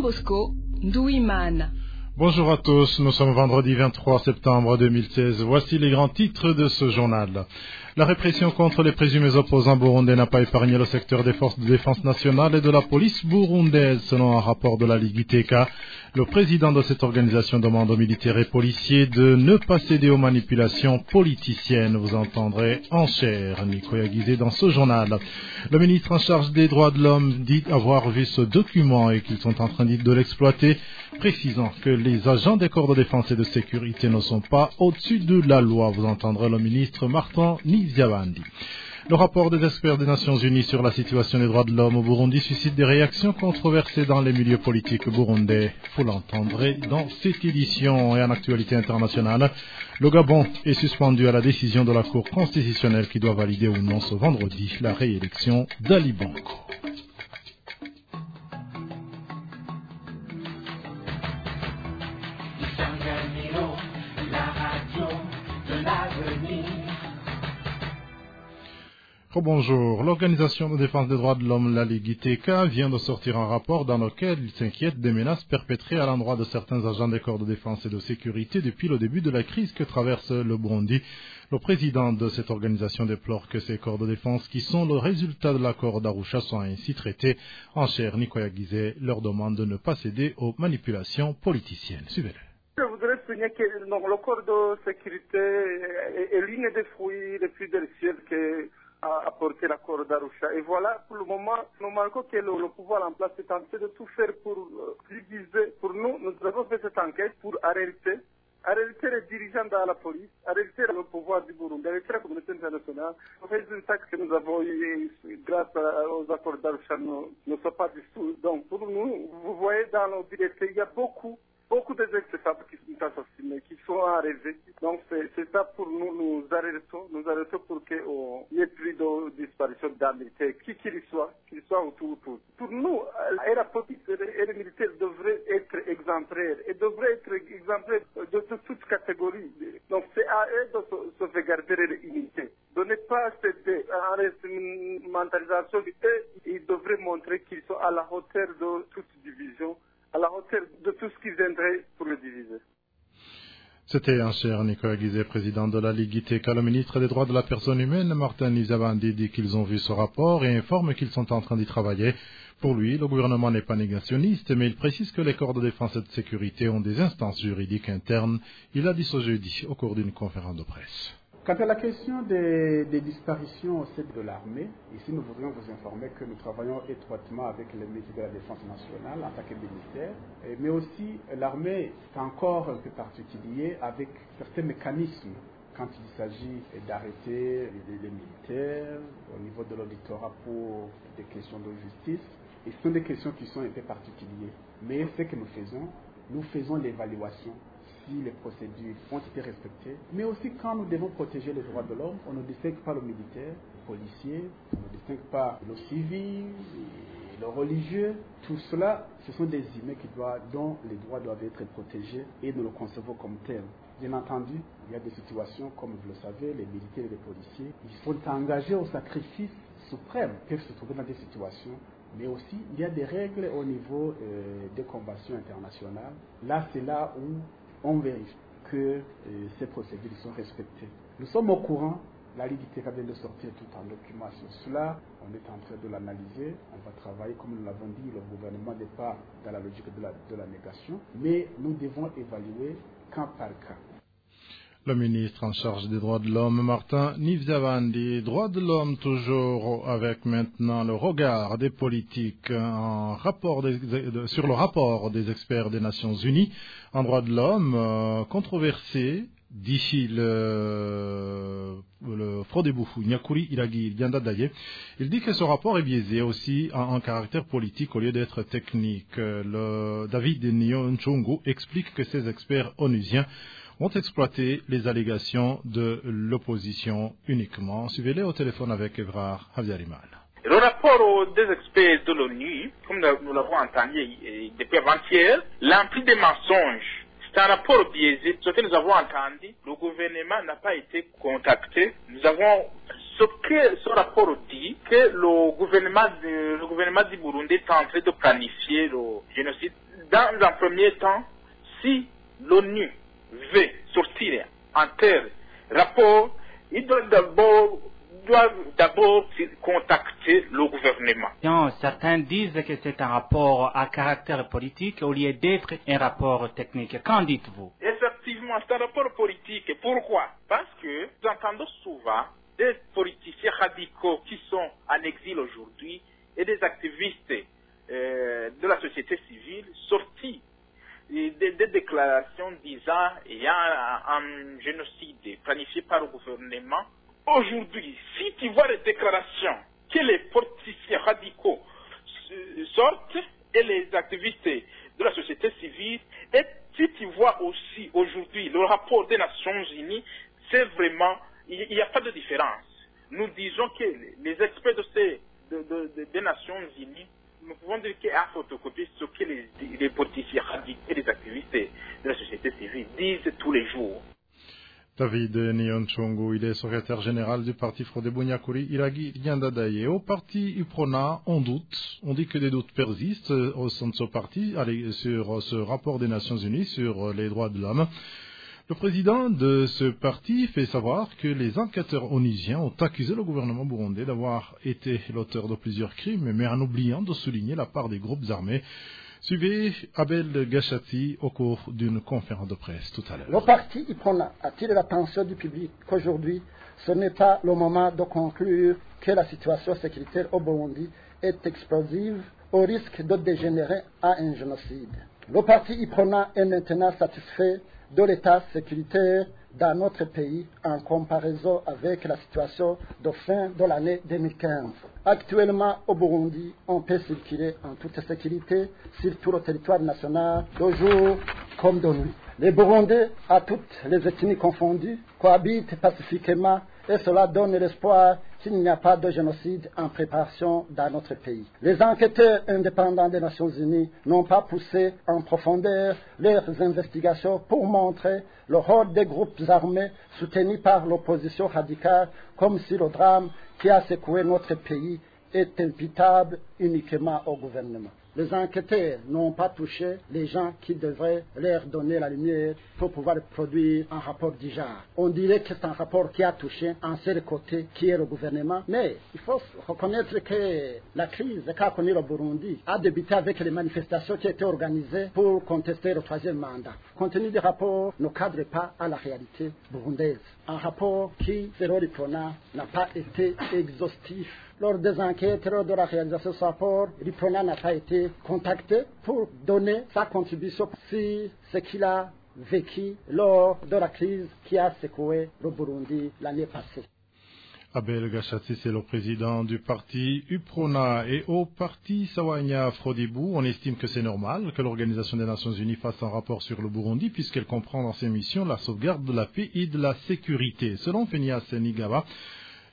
Bosco Ndouimana. Bonjour à tous, nous sommes vendredi 23 septembre 2016. Voici les grands titres de ce journal. La répression contre les présumés opposants burundais n'a pas épargné le secteur des forces de défense nationale et de la police burundaise, selon un rapport de la Ligue ITK. Le président de cette organisation demande aux militaires et policiers de ne pas céder aux manipulations politiciennes. Vous entendrez en chair Nicolas dans ce journal. Le ministre en charge des droits de l'homme dit avoir vu ce document et qu'ils sont en train de l'exploiter, précisant que les agents des corps de défense et de sécurité ne sont pas au-dessus de la loi. Vous entendrez le ministre Martin Niziabandi. Le rapport des experts des Nations Unies sur la situation des droits de l'homme au Burundi suscite des réactions controversées dans les milieux politiques burundais. Vous l'entendrez dans cette édition et en actualité internationale. Le Gabon est suspendu à la décision de la Cour constitutionnelle qui doit valider ou non ce vendredi la réélection d'Ali Bongo. Bonjour. L'Organisation de défense des droits de l'homme, la Ligue ITK, vient de sortir un rapport dans lequel il s'inquiète des menaces perpétrées à l'endroit de certains agents des corps de défense et de sécurité depuis le début de la crise que traverse le Burundi. Le président de cette organisation déplore que ces corps de défense, qui sont le résultat de l'accord d'Arusha, soient ainsi traités. En chair, Nicolas Guizet leur demande de ne pas céder aux manipulations politiciennes. Suivez-le. Je voudrais souligner que le corps de sécurité est, l'une des fruits a apporté l'accord d'Arusha. Et voilà, pour le moment, nous manquons que le, le, pouvoir en place est en train de tout faire pour euh, diviser. Pour nous, nous avons fait cette enquête pour arrêter, arrêter les dirigeants de la police, arrêter le pouvoir du Burundi, arrêter la communauté internationale. Les résultats que nous avons eu grâce aux accords d'Arusha ne, sont pas du tout. Donc, pour nous, vous voyez dans nos directs, il y a beaucoup beaucoup de ex-femmes qui sont assassinés, qui sont arrivés. Donc c'est ça pour nous, nous arrêtons, nous arrêtons pour qu'il n'y ait plus de disparition d'armes qui qu'il soit, qu'il soit autour, autour. Pour nous, et la police et les militaires devraient être exemplaires, et devraient être exemplaires de, de toutes catégories. Donc c'est à eux de sauvegarder l'unité. De ne pas céder à une mentalisation, ils devraient montrer qu'ils sont à la hauteur de toute division à la hauteur de tout ce le diviser. C'était un cher Nicolas Guizet, président de la Ligue ITK. Le ministre des Droits de la Personne Humaine, Martin Nizabandi, dit qu'ils ont vu ce rapport et informe qu'ils sont en train d'y travailler. Pour lui, le gouvernement n'est pas négationniste, mais il précise que les corps de défense et de sécurité ont des instances juridiques internes. Il a dit ce jeudi au cours d'une conférence de presse. Quant à la question des, disparitions au sein de l'armée, ici nous voudrions vous informer que nous travaillons étroitement avec le ministère de la Défense nationale en tant que ministère, mais aussi l'armée est encore un peu particulier avec certains mécanismes quand il s'agit d'arrêter les, militaires au niveau de l'auditorat pour des questions de justice. Ce sont des questions qui sont un peu particulières. Mais ce que nous faisons, nous faisons l'évaluation les procédures ont été respectées, mais aussi quand nous devons protéger les droits de l'homme, on ne distingue pas le militaire, le policier, on ne distingue pas le civil, le religieux. Tout cela, ce sont des humains qui doivent, dont les droits doivent être protégés et nous le concevons comme tel. Bien entendu, il y a des situations, comme vous le savez, les militaires et les policiers, ils sont engagés au sacrifice suprême, peuvent se trouver dans des situations mais aussi il y a des règles au niveau euh, des conventions internationales. Là, c'est là où on vérifie que euh, ces procédures sont respectées. Nous sommes au courant, la Ligue vient de sortir tout un document sur cela, on est en train de l'analyser, on va travailler, comme nous l'avons dit, le gouvernement n'est pas dans la logique de la, de la négation, mais nous devons évaluer cas par cas. Le ministre en charge des droits de l'homme, Martin Nivzavandi. Droits de l'homme toujours avec maintenant le regard des politiques en rapport sur le rapport des experts des Nations Unies en droits de l'homme euh, controversé d'ici le, le Frodebou, Nyakuri Iragi Il dit que ce rapport est biaisé aussi en, caractère politique au lieu d'être technique. Le David Nyonchungu explique que ces experts onusiens ont exploité les allégations de l'opposition uniquement. Suivez-les au téléphone avec Evrard Haviarimal. Le rapport des experts de l'ONU, comme nous l'avons entendu depuis avant-hier, l'empli des mensonges. C'est un rapport biaisé. Ce que nous avons entendu, le gouvernement n'a pas été contacté. Nous avons ce que ce rapport dit, que le gouvernement du Burundi est en train de planifier le génocide dans un premier temps, si l'ONU sortir en tel rapport, il doit d'abord doivent d'abord contacter le gouvernement. Non, certains disent que c'est un rapport à caractère politique au lieu d'être un rapport technique. Qu'en dites-vous? Effectivement, c'est un rapport politique. Pourquoi? Parce que nous entendons souvent des politiciens radicaux qui sont en exil aujourd'hui et des activistes euh, de la société civile sortis des, des déclarations disant qu'il y a un, génocide planifié par le gouvernement Aujourd'hui, si tu vois les déclarations que les politiciens radicaux sortent et les activistes de la société civile, et si tu vois aussi aujourd'hui le rapport des Nations Unies, c'est vraiment, il n'y a pas de différence. Nous disons que les experts de ces, de, de, des Nations Unies, nous pouvons dire qu'il y a photocopié ce que les, les politiciens et les activistes de la société civile disent tous les jours. David Nyonchongo, il est secrétaire général du parti Frodebo Nyakuri Iragi Yandadaye. Au parti UPRONA, on doute, on dit que des doutes persistent au sein de ce parti sur ce rapport des Nations Unies sur les droits de l'homme. Le président de ce parti fait savoir que les enquêteurs onusiens ont accusé le gouvernement burundais d'avoir été l'auteur de plusieurs crimes, mais en oubliant de souligner la part des groupes armés Suivez Abel Gachati au cours d'une conférence de presse tout à l'heure. Le parti IPRONA attire l'attention du public qu'aujourd'hui, ce n'est pas le moment de conclure que la situation sécuritaire au Burundi est explosive au risque de dégénérer à un génocide. Le parti IPRONA est maintenant satisfait de l'état sécuritaire dans notre pays en comparaison avec la situation de fin de l'année 2015. Actuellement, au Burundi, on peut circuler en toute sécurité sur tout le territoire national, de jour comme de nuit. Les Burundais, à toutes les ethnies confondues, cohabitent pacifiquement et cela donne l'espoir qu'il n'y a pas de génocide en préparation dans notre pays. Les enquêteurs indépendants des Nations Unies n'ont pas poussé en profondeur leurs investigations pour montrer le rôle des groupes armés soutenus par l'opposition radicale comme si le drame qui a secoué notre pays est imputable uniquement au gouvernement. Les enquêteurs n'ont pas touché les gens qui devraient leur donner la lumière pour pouvoir produire un rapport du genre. On dirait que c'est un rapport qui a touché un seul côté qui est le gouvernement, mais il faut reconnaître que la crise qu'a connue le Burundi a débuté avec les manifestations qui étaient organisées pour contester le troisième mandat. Le contenu du rapport ne cadre pas à la réalité burundaise. Un rapport qui, selon l'IPRONA, n'a pas été exhaustif lors des enquêtes, de la réalisation de ce rapport, l'IPRONA n'a pas été contacté pour donner sa contribution sur ce qu'il a vécu lors de la crise qui a secoué le Burundi l'année passée. Abel Gachati, c'est le président du parti UPRONA. Et au parti Sawanya Frodibou, on estime que c'est normal que l'Organisation des Nations Unies fasse un rapport sur le Burundi, puisqu'elle comprend dans ses missions la sauvegarde de la paix et de la sécurité. Selon Fenia Senigawa,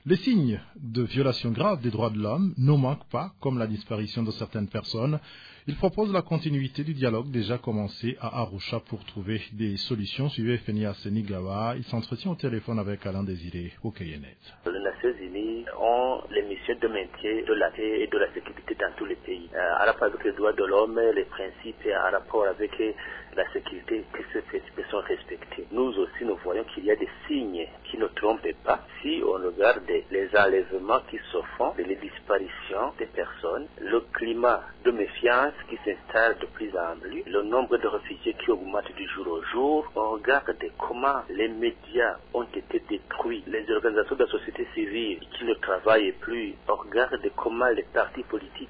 les signes de violation grave des droits de l'homme ne manquent pas, comme la disparition de certaines personnes. Il propose la continuité du dialogue déjà commencé à Arusha pour trouver des solutions. Suivez Fenia Senigawa. Il s'entretient au téléphone avec Alain Désiré au Kayenet. Les Nations Unies ont les missions de maintien de la paix et de la sécurité dans tous les pays. Euh, à rapport avec les droits de l'homme, les principes et en rapport avec la sécurité que ces sont respectés. Nous aussi, nous voyons qu'il y a des signes qui ne trompent pas. Si on regarde les enlèvements qui se font, les disparitions des personnes, le climat de méfiance qui s'installe de plus en plus, le nombre de réfugiés qui augmente du jour au jour, on regarde comment les médias ont été détruits, les organisations de la société civile qui ne travaillent plus, on regarde comment les partis politiques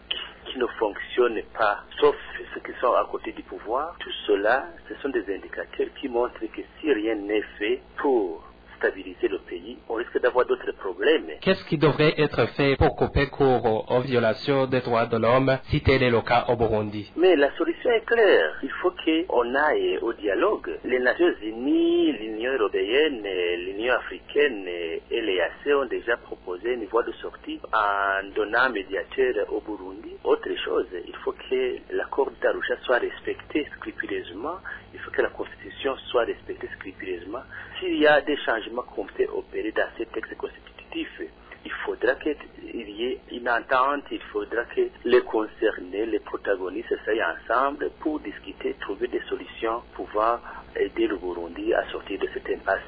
qui ne fonctionnent pas, sauf ceux qui sont à côté du pouvoir, tout cela, ce sont des indicateurs qui montrent que si rien n'est fait pour stabiliser le pays, on risque d'avoir d'autres problèmes. Qu'est-ce qui devrait être fait pour couper court aux violations des droits de l'homme si tel est le cas au Burundi? Mais la solution est claire. Il faut qu'on aille au dialogue. Les Nations Unies, l'Union européenne, l'Union africaine et l'EAC ont déjà proposé une voie de sortie en donnant un médiateur au Burundi. Autre chose, il faut que l'accord d'Arusha soit respecté scrupuleusement. Il faut que la Constitution soit respectée scrupuleusement. S'il y a des changements qu'on peut opérer dans ces textes constitutifs, il faudra qu'il y ait une entente, il faudra que les concernés, les protagonistes s'asseyent ensemble pour discuter, trouver des solutions, pouvoir aider le Burundi à sortir de cette impasse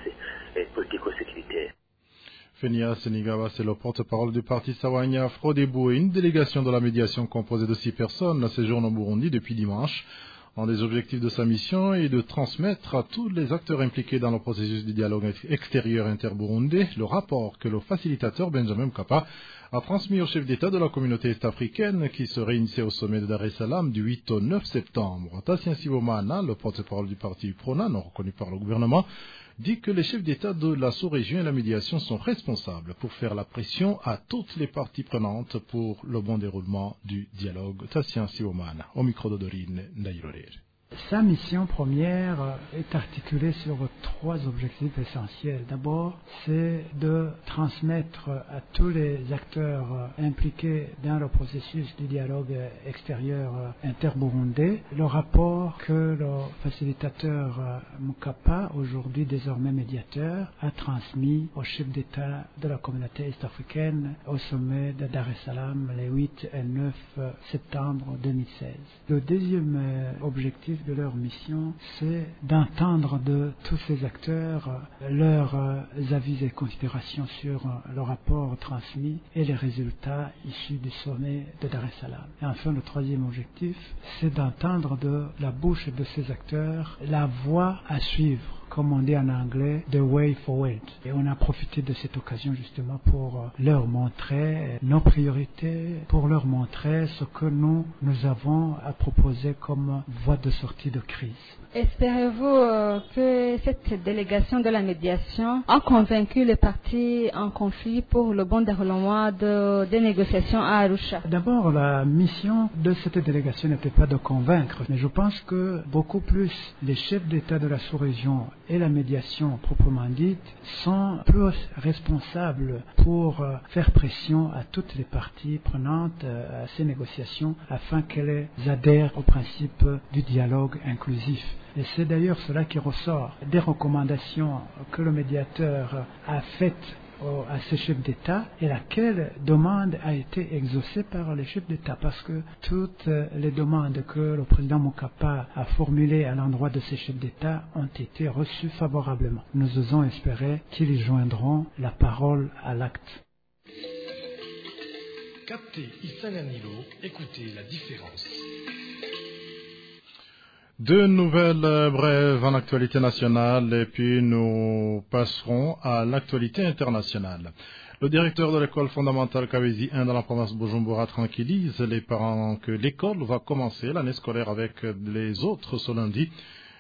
politico-sécuritaire. Fenia Senigawa, c'est le porte-parole du parti Sawanya Frodebou et une délégation de la médiation composée de six personnes séjourne au Burundi depuis dimanche. Un des objectifs de sa mission est de transmettre à tous les acteurs impliqués dans le processus de dialogue extérieur interburundais le rapport que le facilitateur Benjamin Mkapa a transmis au chef d'État de la communauté est-africaine qui se réunissait au sommet de Dar es Salaam du 8 au 9 septembre. Tassien Sibomana, le porte-parole du parti Prona, non reconnu par le gouvernement, dit que les chefs d'État de la sous-région et la médiation sont responsables pour faire la pression à toutes les parties prenantes pour le bon déroulement du dialogue. Tassien Sibomana, au micro de Dorine. Sa mission première est articulée sur trois objectifs essentiels. D'abord, c'est de transmettre à tous les acteurs impliqués dans le processus du dialogue extérieur interburundais le rapport que le facilitateur Mukapa, aujourd'hui désormais médiateur, a transmis au chef d'État de la communauté est-africaine au sommet de Dar es Salaam les 8 et 9 septembre 2016. Le deuxième objectif de leur mission, c'est d'entendre de tous ces acteurs leurs avis et considérations sur le rapport transmis et les résultats issus du sommet de Dar es Salaam. Et enfin, le troisième objectif, c'est d'entendre de la bouche de ces acteurs la voie à suivre comme on dit en anglais, the way forward. Et on a profité de cette occasion justement pour leur montrer nos priorités, pour leur montrer ce que nous, nous avons à proposer comme voie de sortie de crise. Espérez-vous euh, que cette délégation de la médiation a convaincu les partis en conflit pour le bon déroulement de, des négociations à Arusha? D'abord, la mission de cette délégation n'était pas de convaincre, mais je pense que beaucoup plus les chefs d'État de la sous-région et la médiation proprement dite sont plus responsables pour euh, faire pression à toutes les parties prenantes euh, à ces négociations afin qu'elles adhèrent au principe du dialogue inclusif. Et c'est d'ailleurs cela qui ressort des recommandations que le médiateur a faites à ces chefs d'État et laquelle demande a été exaucée par les chefs d'État parce que toutes les demandes que le président Mokapa a formulées à l'endroit de ces chefs d'État ont été reçues favorablement. Nous osons espérer qu'ils joindront la parole à l'acte. Captez Isanganilo, écoutez la différence. Deux nouvelles brèves en actualité nationale et puis nous passerons à l'actualité internationale. Le directeur de l'école fondamentale Kawezi 1 dans la province de Bujumbura tranquillise les parents que l'école va commencer l'année scolaire avec les autres ce lundi.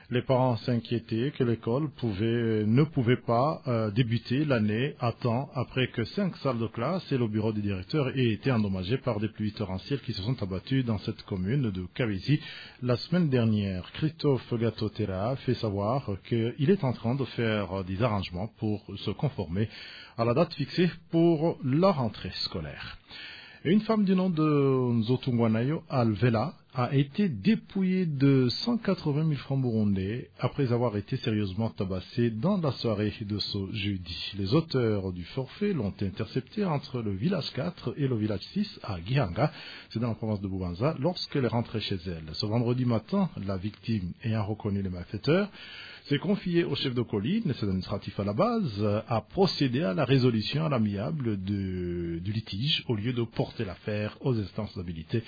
Les parents s'inquiétaient que l'école pouvait, ne pouvait pas euh, débuter l'année à temps après que cinq salles de classe et le bureau du directeur aient été endommagés par des pluies torrentielles qui se sont abattues dans cette commune de Kawezi la semaine dernière. Christophe Gatotera fait savoir qu'il est en train de faire des arrangements pour se conformer à la date fixée pour la rentrée scolaire. Une femme du nom de Nzotungwanayo Alvela a été dépouillée de 180 000 francs burundais après avoir été sérieusement tabassée dans la soirée de ce jeudi. Les auteurs du forfait l'ont intercepté entre le village 4 et le village 6 à Gihanga, c'est dans la province de Boubanza, lorsqu'elle est rentrée chez elle. Ce vendredi matin, la victime ayant reconnu les malfaiteurs, s'est confié au chef de colline, c'est administratif à la base, à procéder à la résolution à l'amiable du litige au lieu de porter l'affaire aux instances d'habilité.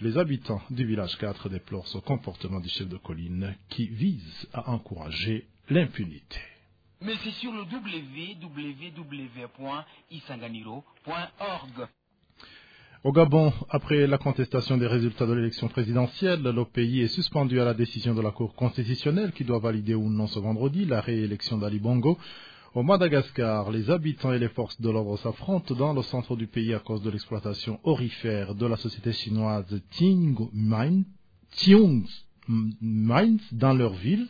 Les habitants du village 4 déplorent ce comportement du chef de colline qui vise à encourager l'impunité. Mais c'est sur le www.isanganiro.org. Au Gabon, après la contestation des résultats de l'élection présidentielle, le pays est suspendu à la décision de la Cour constitutionnelle qui doit valider ou non ce vendredi la réélection d'Ali Bongo. Au Madagascar, les habitants et les forces de l'ordre s'affrontent dans le centre du pays à cause de l'exploitation orifère de la société chinoise Mines dans leur ville.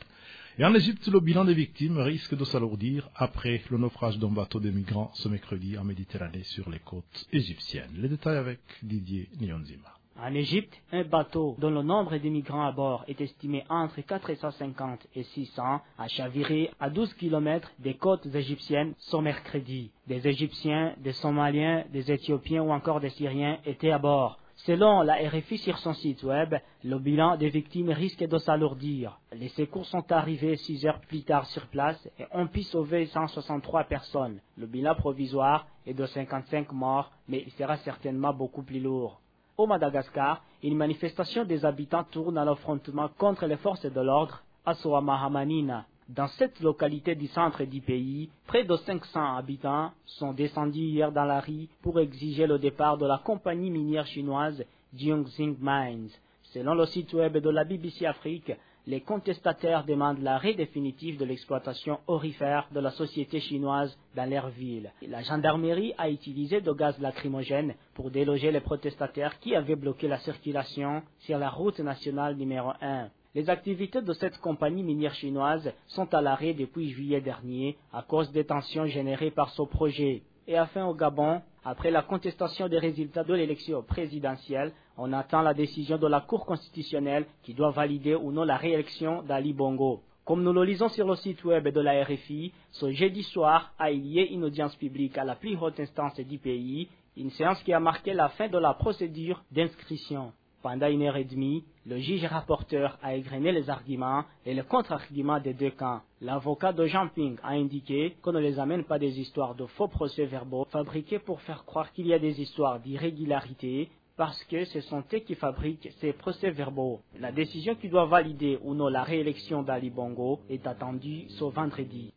Et en Égypte, le bilan des victimes risque de s'alourdir après le naufrage d'un bateau de migrants ce mercredi en Méditerranée sur les côtes égyptiennes. Les détails avec Didier Nyonzima. En Égypte, un bateau dont le nombre de migrants à bord est estimé entre 450 et 600 a chaviré à 12 km des côtes égyptiennes ce mercredi. Des Égyptiens, des Somaliens, des Éthiopiens ou encore des Syriens étaient à bord. Selon la RFI sur son site web, le bilan des victimes risque de s'alourdir. Les secours sont arrivés six heures plus tard sur place et ont pu sauver 163 personnes. Le bilan provisoire est de 55 morts, mais il sera certainement beaucoup plus lourd. Au Madagascar, une manifestation des habitants tourne à l'affrontement contre les forces de l'ordre à Soamahamanina. Dans cette localité du centre du pays, près de 500 habitants sont descendus hier dans la rue pour exiger le départ de la compagnie minière chinoise Jiangxing Mines. Selon le site web de la BBC Afrique, les contestataires demandent l'arrêt définitif de l'exploitation orifère de la société chinoise dans leur ville. La gendarmerie a utilisé de gaz lacrymogène pour déloger les protestataires qui avaient bloqué la circulation sur la route nationale numéro 1. Les activités de cette compagnie minière chinoise sont à l'arrêt depuis juillet dernier à cause des tensions générées par ce projet. Et enfin au Gabon, après la contestation des résultats de l'élection présidentielle, on attend la décision de la Cour constitutionnelle qui doit valider ou non la réélection d'Ali Bongo. Comme nous le lisons sur le site web de la RFI, ce jeudi soir a eu lieu une audience publique à la plus haute instance du pays, une séance qui a marqué la fin de la procédure d'inscription. Pendant une heure et demie, le juge rapporteur a égrené les arguments et les contre-arguments des deux camps. L'avocat de Jean Ping a indiqué qu'on ne les amène pas des histoires de faux procès-verbaux fabriqués pour faire croire qu'il y a des histoires d'irrégularité parce que ce sont eux qui fabriquent ces procès-verbaux. La décision qui doit valider ou non la réélection d'Ali Bongo est attendue ce vendredi.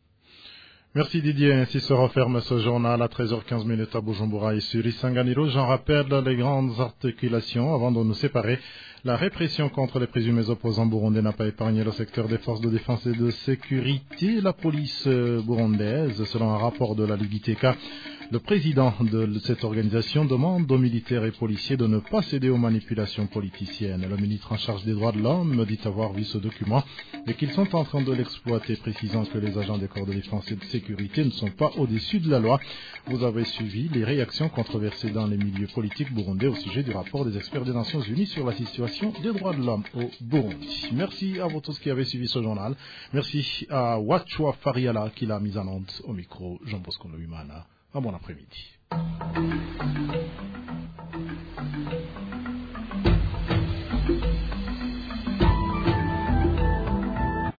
Merci Didier. Ainsi se referme ce journal à 13h15 minutes à Bujumbura et sur Isanganiro. J'en rappelle les grandes articulations avant de nous séparer. La répression contre les présumés opposants burundais n'a pas épargné le secteur des forces de défense et de sécurité. La police burundaise, selon un rapport de la Ligue ITK, le président de cette organisation demande aux militaires et policiers de ne pas céder aux manipulations politiciennes. Le ministre en charge des droits de l'homme dit avoir vu ce document et qu'ils sont en train de l'exploiter, précisant que les agents des corps de défense et de sécurité ne sont pas au-dessus de la loi. Vous avez suivi les réactions controversées dans les milieux politiques burundais au sujet du rapport des experts des Nations Unies sur la situation des droits de l'homme au Burundi. Merci à vous tous qui avez suivi ce journal. Merci à Wachua Fariala qui l'a mise en onde au micro, Jean Bosco Noumana un bon après-midi.